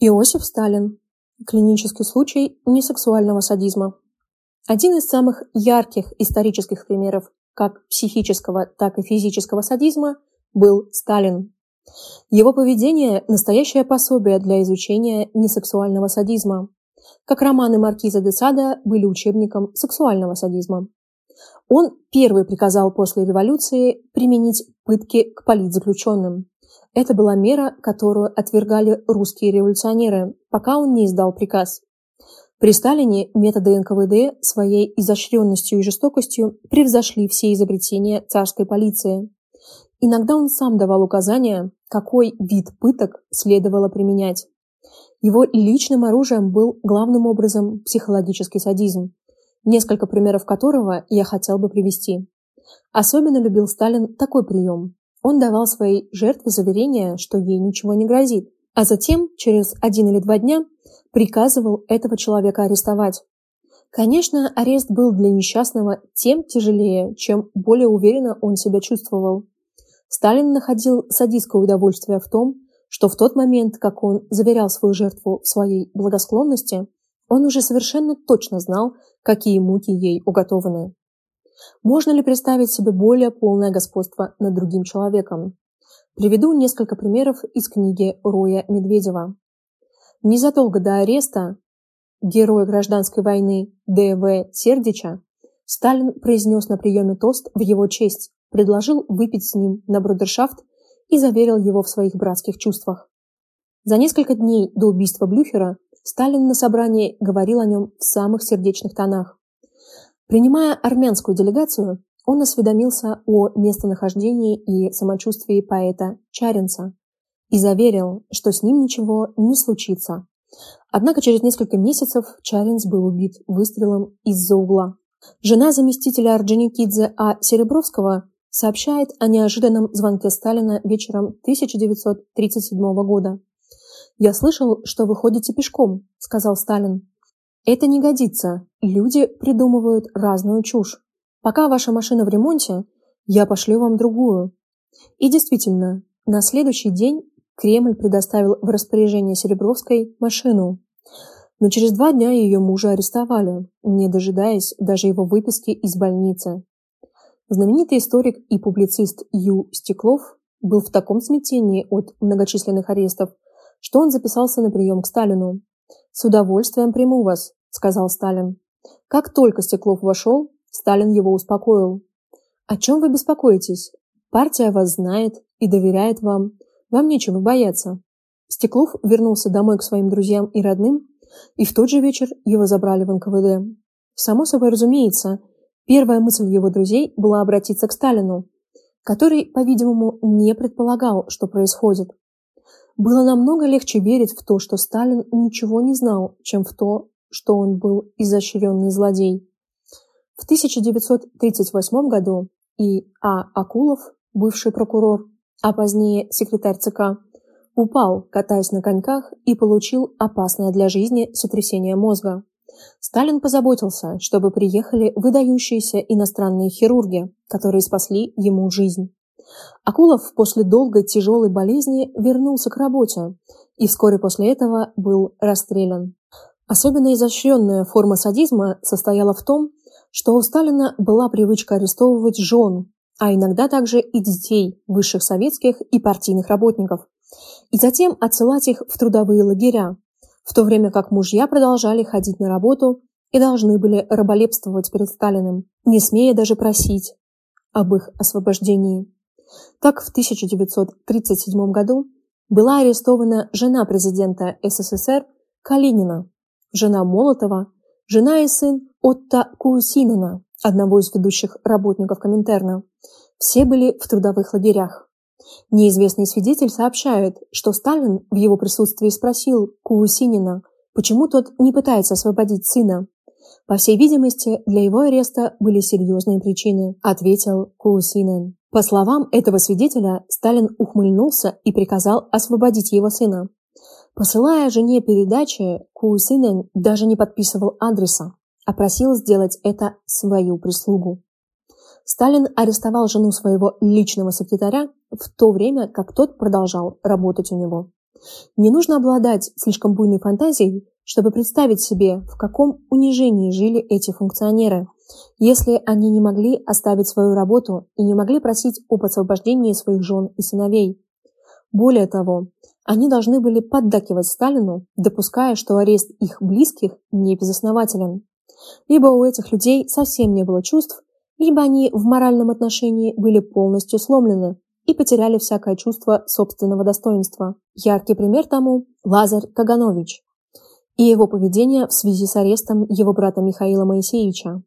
Иосиф Сталин. Клинический случай несексуального садизма. Один из самых ярких исторических примеров как психического, так и физического садизма был Сталин. Его поведение – настоящее пособие для изучения несексуального садизма, как романы Маркиза де Сада были учебником сексуального садизма. Он первый приказал после революции применить пытки к политзаключенным. Это была мера, которую отвергали русские революционеры, пока он не издал приказ. При Сталине методы НКВД своей изощренностью и жестокостью превзошли все изобретения царской полиции. Иногда он сам давал указания, какой вид пыток следовало применять. Его личным оружием был главным образом психологический садизм, несколько примеров которого я хотел бы привести. Особенно любил Сталин такой прием. Он давал своей жертве заверение, что ей ничего не грозит, а затем, через один или два дня, приказывал этого человека арестовать. Конечно, арест был для несчастного тем тяжелее, чем более уверенно он себя чувствовал. Сталин находил садистское удовольствие в том, что в тот момент, как он заверял свою жертву своей благосклонности, он уже совершенно точно знал, какие муки ей уготованы. Можно ли представить себе более полное господство над другим человеком? Приведу несколько примеров из книги Роя Медведева. Незадолго до ареста героя гражданской войны Д.В. Сердича Сталин произнес на приеме тост в его честь, предложил выпить с ним на брудершафт и заверил его в своих братских чувствах. За несколько дней до убийства Блюхера Сталин на собрании говорил о нем в самых сердечных тонах. Принимая армянскую делегацию, он осведомился о местонахождении и самочувствии поэта Чаринца и заверил, что с ним ничего не случится. Однако через несколько месяцев Чаринц был убит выстрелом из-за угла. Жена заместителя Орджоникидзе А. Серебровского сообщает о неожиданном звонке Сталина вечером 1937 года. «Я слышал, что вы ходите пешком», — сказал Сталин. «Это не годится. Люди придумывают разную чушь. Пока ваша машина в ремонте, я пошлю вам другую». И действительно, на следующий день Кремль предоставил в распоряжение Серебровской машину. Но через два дня ее мужа арестовали, не дожидаясь даже его выписки из больницы. Знаменитый историк и публицист Ю. Стеклов был в таком смятении от многочисленных арестов, что он записался на прием к Сталину. «С удовольствием приму вас», — сказал Сталин. Как только Стеклов вошел, Сталин его успокоил. «О чем вы беспокоитесь? Партия вас знает и доверяет вам. Вам нечего бояться». Стеклов вернулся домой к своим друзьям и родным, и в тот же вечер его забрали в НКВД. Само собой разумеется, первая мысль его друзей была обратиться к Сталину, который, по-видимому, не предполагал, что происходит. Было намного легче верить в то, что Сталин ничего не знал, чем в то, что он был изощренный злодей. В 1938 году и А. Акулов, бывший прокурор, а позднее секретарь ЦК, упал, катаясь на коньках, и получил опасное для жизни сотрясение мозга. Сталин позаботился, чтобы приехали выдающиеся иностранные хирурги, которые спасли ему жизнь. Акулов после долгой тяжелой болезни вернулся к работе и вскоре после этого был расстрелян. Особенно изощренная форма садизма состояла в том, что у Сталина была привычка арестовывать жен, а иногда также и детей высших советских и партийных работников, и затем отсылать их в трудовые лагеря, в то время как мужья продолжали ходить на работу и должны были раболепствовать перед Сталиным, не смея даже просить об их освобождении. Так в 1937 году была арестована жена президента СССР Калинина, жена Молотова, жена и сын Отто Куусинена, одного из ведущих работников Коминтерна. Все были в трудовых лагерях. Неизвестный свидетель сообщает, что Сталин в его присутствии спросил Куусинина, почему тот не пытается освободить сына. По всей видимости, для его ареста были серьезные причины, ответил Куусинен. По словам этого свидетеля, Сталин ухмыльнулся и приказал освободить его сына. Посылая жене передачи, Куусинен даже не подписывал адреса, а просил сделать это свою прислугу. Сталин арестовал жену своего личного секретаря в то время, как тот продолжал работать у него. Не нужно обладать слишком буйной фантазией, чтобы представить себе, в каком унижении жили эти функционеры, если они не могли оставить свою работу и не могли просить об освобождении своих жен и сыновей. Более того, они должны были поддакивать Сталину, допуская, что арест их близких не безоснователен. Либо у этих людей совсем не было чувств, либо они в моральном отношении были полностью сломлены и потеряли всякое чувство собственного достоинства. Яркий пример тому – Лазарь Каганович и его поведение в связи с арестом его брата Михаила Моисеевича,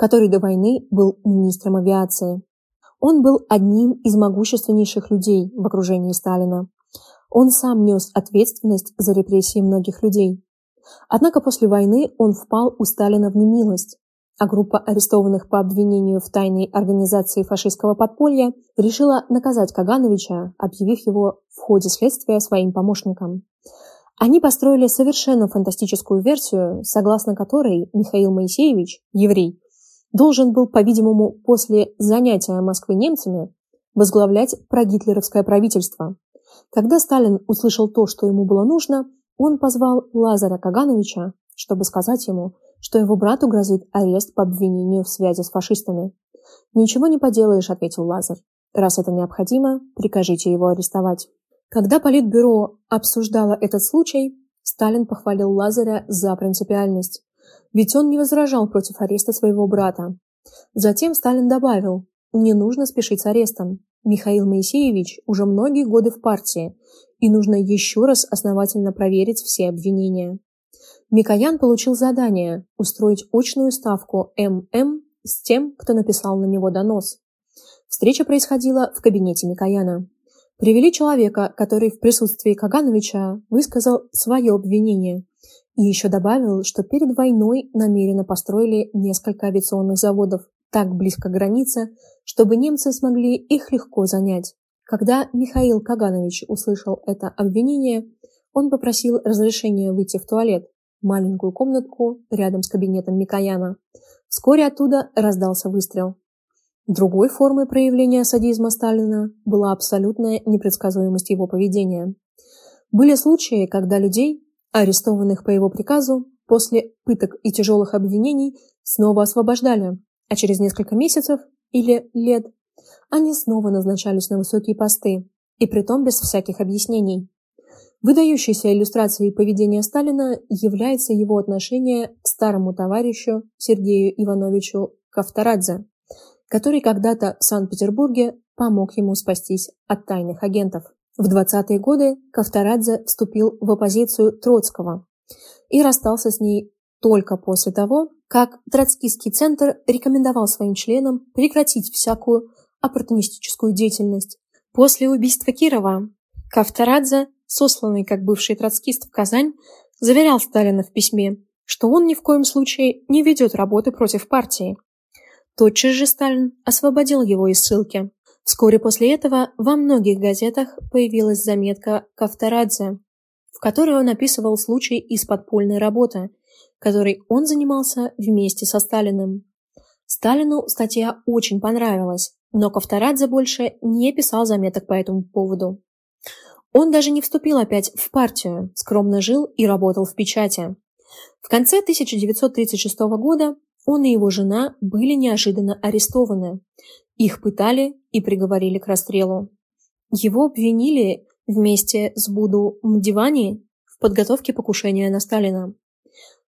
который до войны был министром авиации. Он был одним из могущественнейших людей в окружении Сталина. Он сам нес ответственность за репрессии многих людей. Однако после войны он впал у Сталина в немилость, а группа арестованных по обвинению в тайной организации фашистского подполья решила наказать Кагановича, объявив его в ходе следствия своим помощником. Они построили совершенно фантастическую версию, согласно которой Михаил Моисеевич, еврей, должен был, по-видимому, после занятия Москвы немцами возглавлять прогитлеровское правительство. Когда Сталин услышал то, что ему было нужно, он позвал Лазаря Кагановича, чтобы сказать ему, что его брату грозит арест по обвинению в связи с фашистами. «Ничего не поделаешь», — ответил Лазарь. «Раз это необходимо, прикажите его арестовать». Когда Политбюро обсуждало этот случай, Сталин похвалил Лазаря за принципиальность. Ведь он не возражал против ареста своего брата. Затем Сталин добавил, не нужно спешить с арестом. Михаил Моисеевич уже многие годы в партии, и нужно еще раз основательно проверить все обвинения. Микоян получил задание устроить очную ставку ММ с тем, кто написал на него донос. Встреча происходила в кабинете Микояна. Привели человека, который в присутствии Кагановича высказал свое обвинение – и еще добавил, что перед войной намеренно построили несколько авиационных заводов так близко к границе, чтобы немцы смогли их легко занять. Когда Михаил Каганович услышал это обвинение, он попросил разрешения выйти в туалет, маленькую комнатку рядом с кабинетом Микояна. Вскоре оттуда раздался выстрел. Другой формой проявления садизма Сталина была абсолютная непредсказуемость его поведения. Были случаи, когда людей, Арестованных по его приказу после пыток и тяжелых обвинений снова освобождали, а через несколько месяцев или лет они снова назначались на высокие посты, и притом без всяких объяснений. Выдающейся иллюстрацией поведения Сталина является его отношение к старому товарищу Сергею Ивановичу Кавторадзе, который когда-то в Санкт-Петербурге помог ему спастись от тайных агентов. В 20-е годы Кавторадзе вступил в оппозицию Троцкого и расстался с ней только после того, как Троцкийский центр рекомендовал своим членам прекратить всякую оппортунистическую деятельность. После убийства Кирова Кавторадзе, сосланный как бывший троцкист в Казань, заверял Сталина в письме, что он ни в коем случае не ведет работы против партии. Тотчас же Сталин освободил его из ссылки. Вскоре после этого во многих газетах появилась заметка Кавторадзе, в которой он описывал случай из подпольной работы, которой он занимался вместе со Сталиным. Сталину статья очень понравилась, но Кавторадзе больше не писал заметок по этому поводу. Он даже не вступил опять в партию, скромно жил и работал в печати. В конце 1936 года он и его жена были неожиданно арестованы. Их пытали и приговорили к расстрелу. Его обвинили вместе с Буду Мдивани в подготовке покушения на Сталина.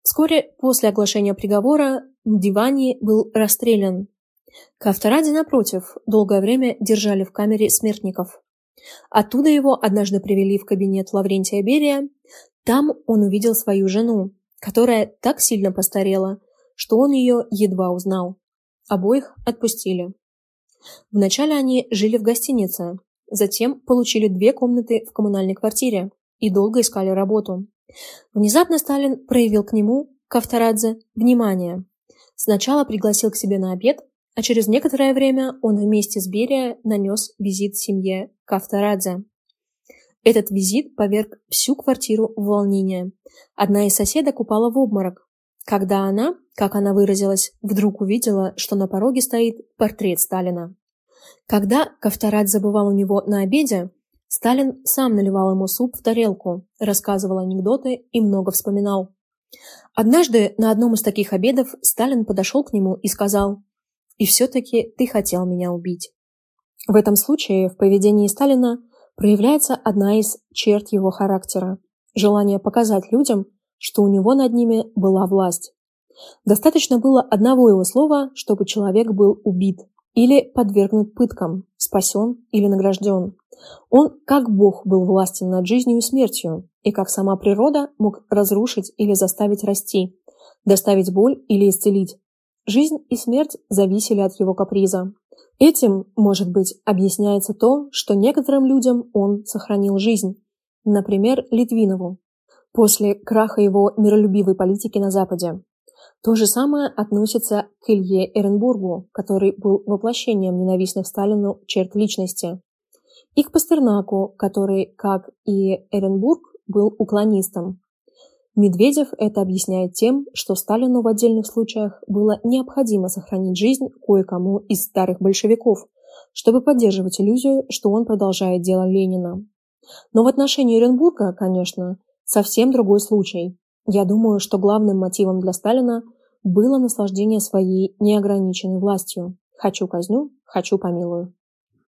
Вскоре после оглашения приговора Мдивани был расстрелян. Кавторади, напротив, долгое время держали в камере смертников. Оттуда его однажды привели в кабинет Лаврентия Берия. Там он увидел свою жену, которая так сильно постарела, что он ее едва узнал. Обоих отпустили. Вначале они жили в гостинице, затем получили две комнаты в коммунальной квартире и долго искали работу. Внезапно Сталин проявил к нему, Кавторадзе, внимание. Сначала пригласил к себе на обед, а через некоторое время он вместе с Берия нанес визит семье Кавторадзе. Этот визит поверг всю квартиру в волнение. Одна из соседок упала в обморок, когда она, как она выразилась, вдруг увидела, что на пороге стоит портрет Сталина. Когда Кавторад забывал у него на обеде, Сталин сам наливал ему суп в тарелку, рассказывал анекдоты и много вспоминал. Однажды на одном из таких обедов Сталин подошел к нему и сказал «И все-таки ты хотел меня убить». В этом случае в поведении Сталина проявляется одна из черт его характера – желание показать людям, что у него над ними была власть. Достаточно было одного его слова, чтобы человек был убит или подвергнут пыткам, спасен или награжден. Он, как Бог, был властен над жизнью и смертью, и как сама природа мог разрушить или заставить расти, доставить боль или исцелить. Жизнь и смерть зависели от его каприза. Этим, может быть, объясняется то, что некоторым людям он сохранил жизнь, например, Литвинову, после краха его миролюбивой политики на Западе. То же самое относится к Илье Эренбургу, который был воплощением ненавистных Сталину черт личности, и к Пастернаку, который, как и Эренбург, был уклонистом. Медведев это объясняет тем, что Сталину в отдельных случаях было необходимо сохранить жизнь кое-кому из старых большевиков, чтобы поддерживать иллюзию, что он продолжает дело Ленина. Но в отношении Оренбурга, конечно, совсем другой случай. Я думаю, что главным мотивом для Сталина было наслаждение своей неограниченной властью. Хочу казню, хочу помилую.